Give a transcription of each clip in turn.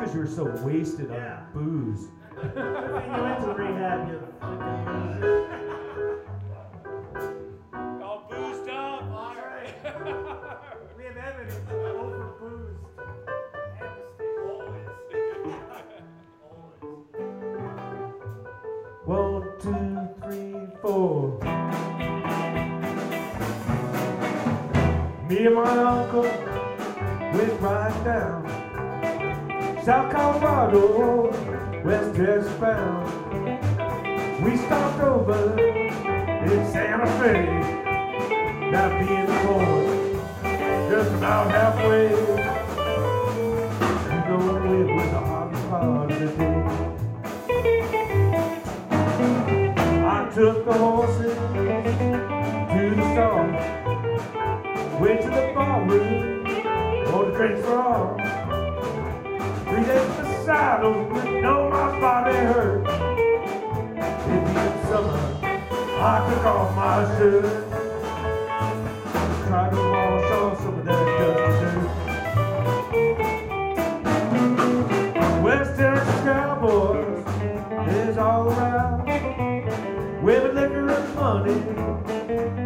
That's because you were so wasted Yeah. on booze. If you went to rehab, you All boozed up. All right. We have evidence of overboozed One, two, three, four. Me and my uncle went right down South Colorado, West Texas bound. We stopped over in Santa Fe, now being born just about halfway. You know it was the hardest part of the day. I took the horses to the store, went to the ballroom, for the drinks were all. Three days beside them, know my body hurt. Being summer, I took off my shirt. Tried to wash off some of that dusty dirt. West Texas cowboys is all around. Women, liquor, and money,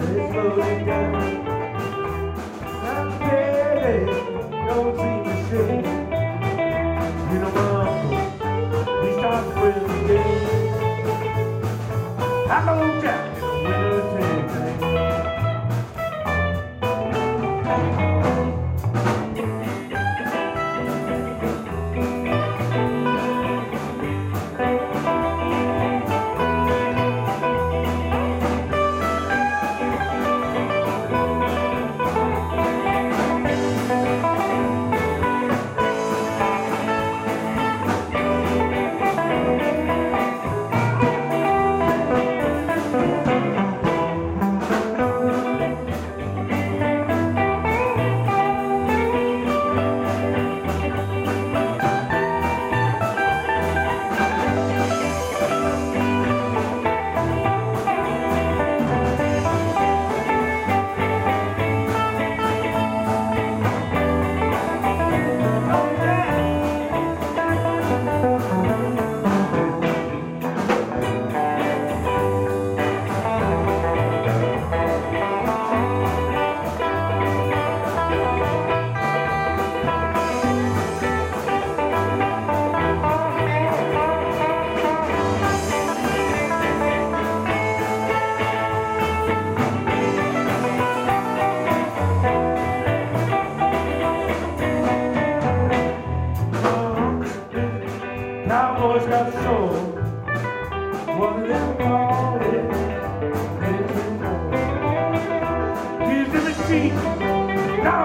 they slow it down. Now payday don't seem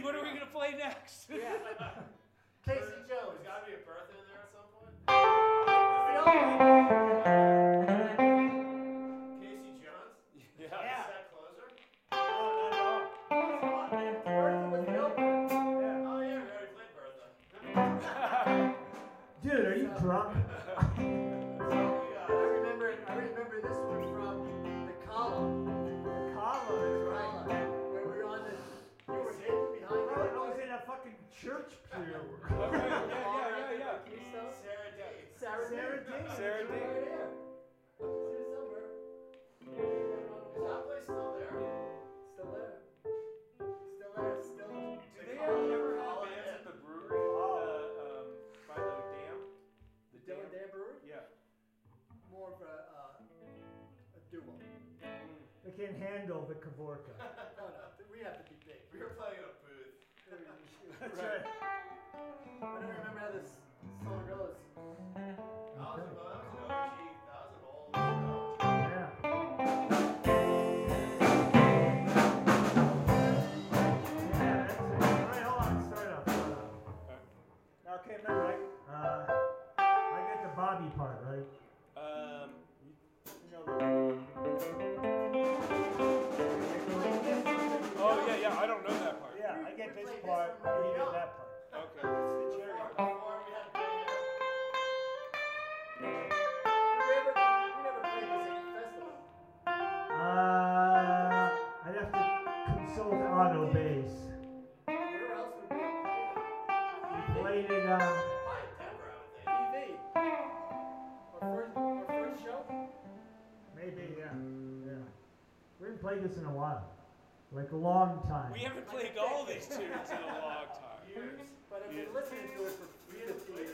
what are we gonna play next? Casey played this in a while. Like a long time. We haven't played all these tunes in a long time. Years. But I've been to it for years.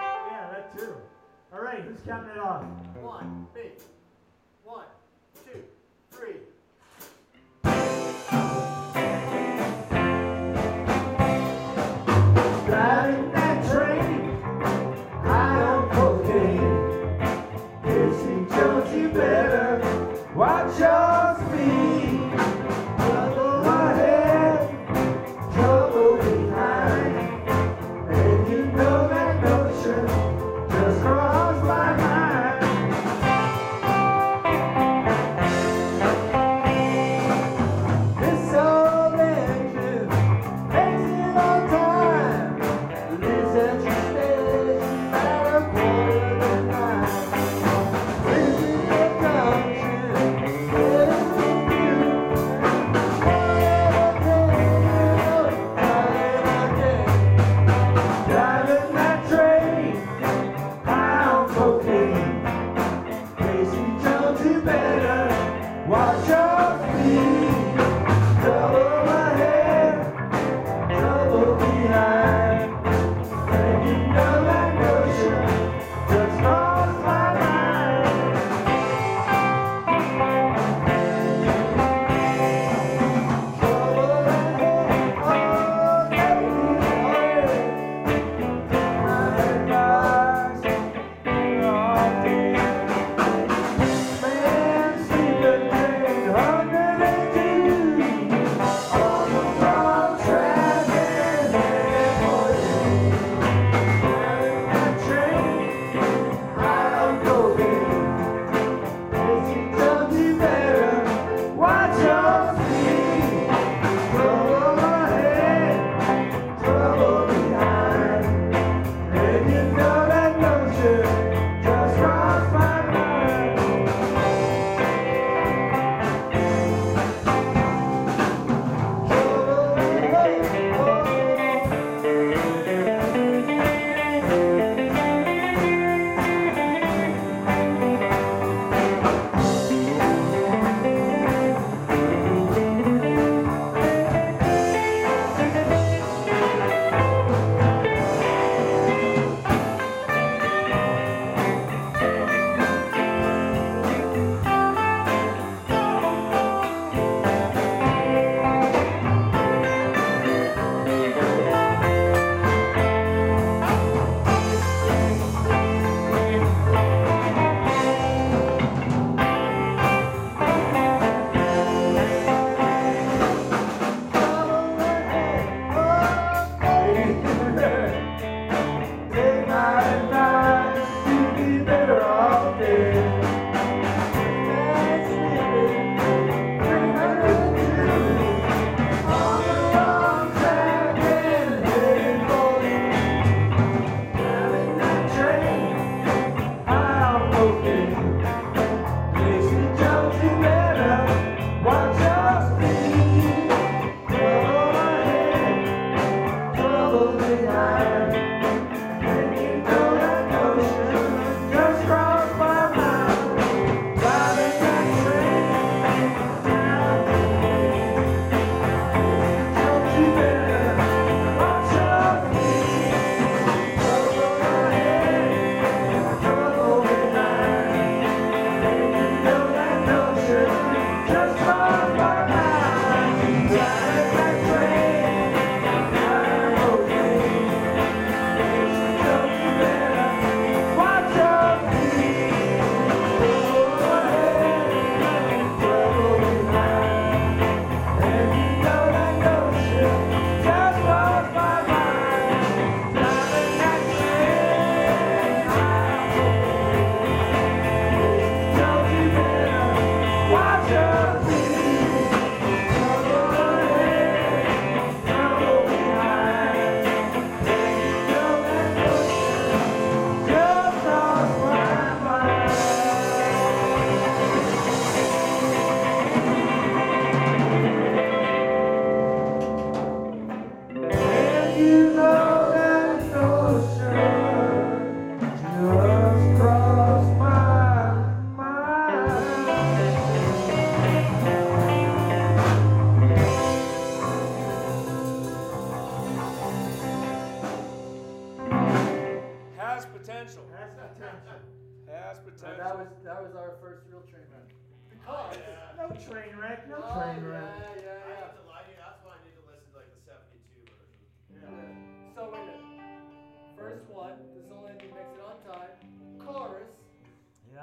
Yeah, that too. All right, who's counting it off? One, two.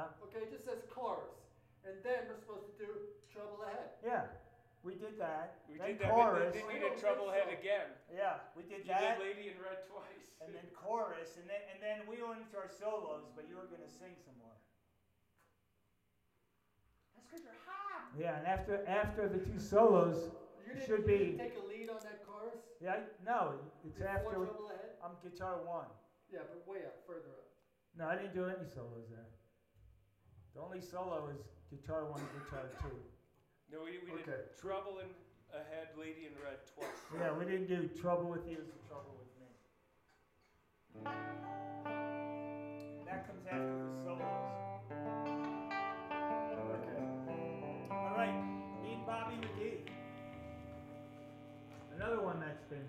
Yeah, Okay, it just says chorus. And then we're supposed to do trouble ahead. yeah. We did that. We then did that, chorus. but then I you don't did think Troublehead so. again. Yeah, we did You that. did Lady in Red twice. and then chorus, and then and then we went into our solos, but you were gonna sing some more. That's because you're hot. Yeah, and after after the two solos, You didn't, should you be- didn't take a lead on that chorus? yeah, I- no, it's Before after trouble ahead? I'm guitar one. Yeah, but way up, further up. No, I didn't do any solos there. The only solo is guitar one, guitar two. no, we, we Okay. did Trouble in Ahead, Lady in Red twice. Yeah, we didn't do trouble with you is the trouble with me. That comes after the solos. Okay. All right, Meet Bobby McGee. Another one that's been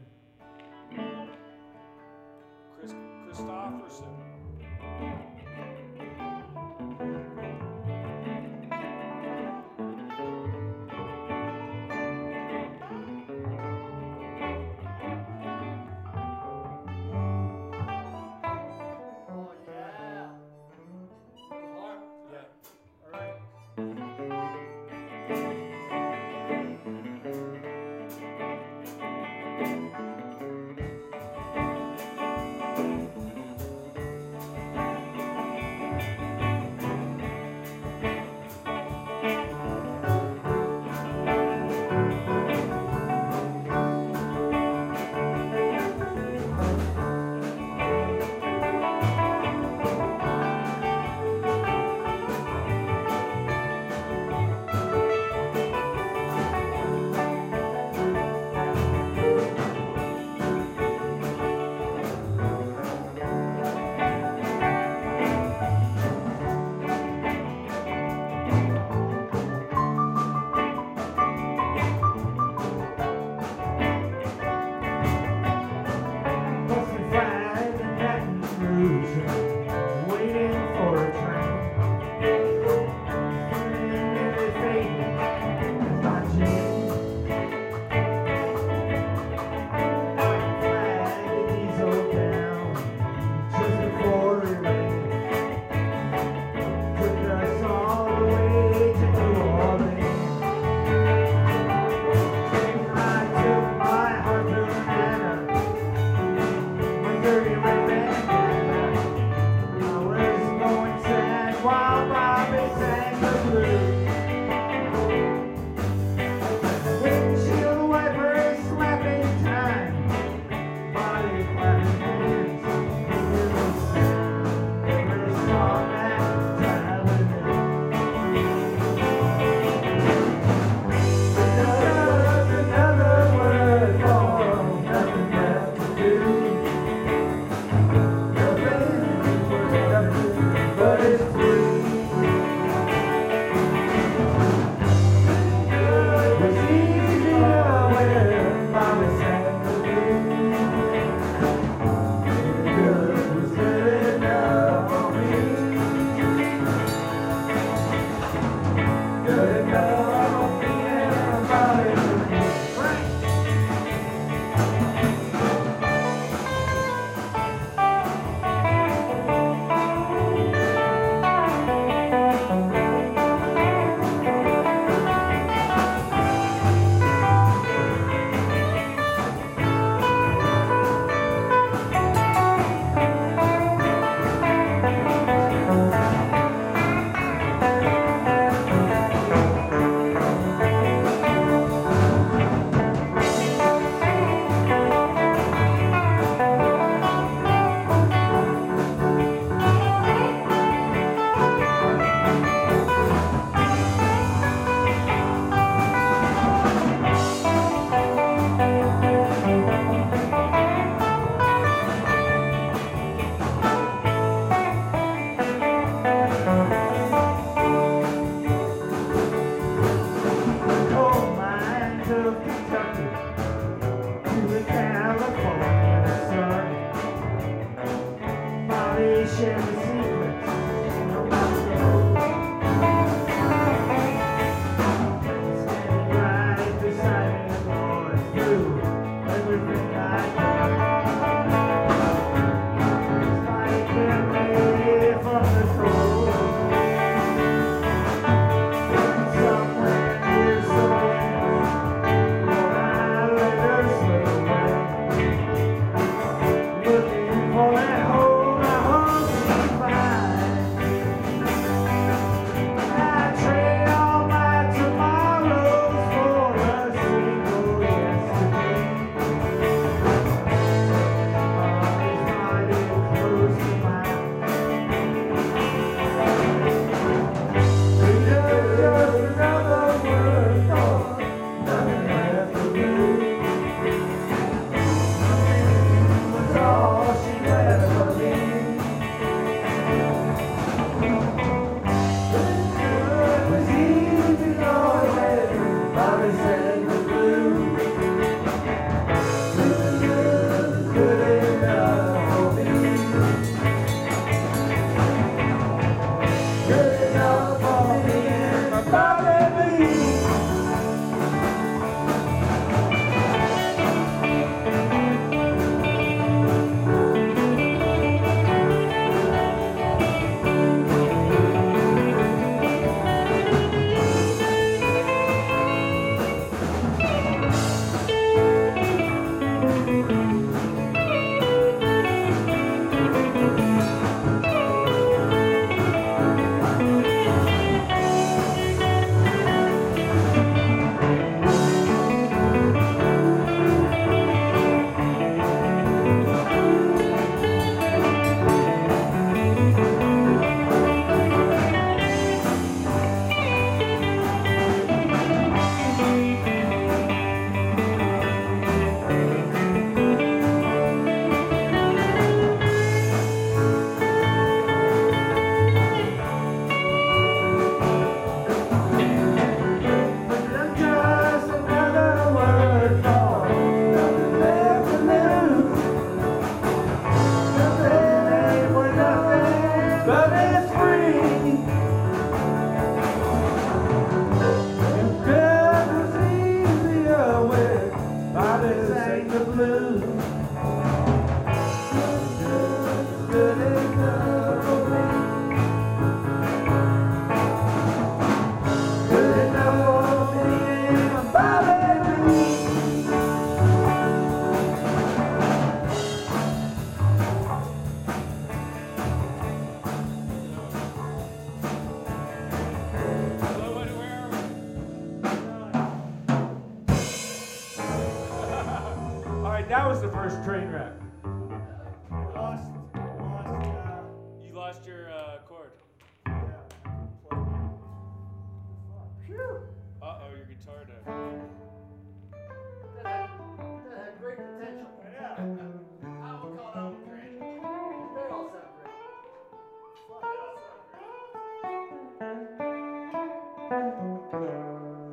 Uh-oh,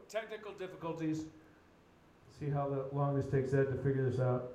technical difficulties. See how long this takes Ed to figure this out.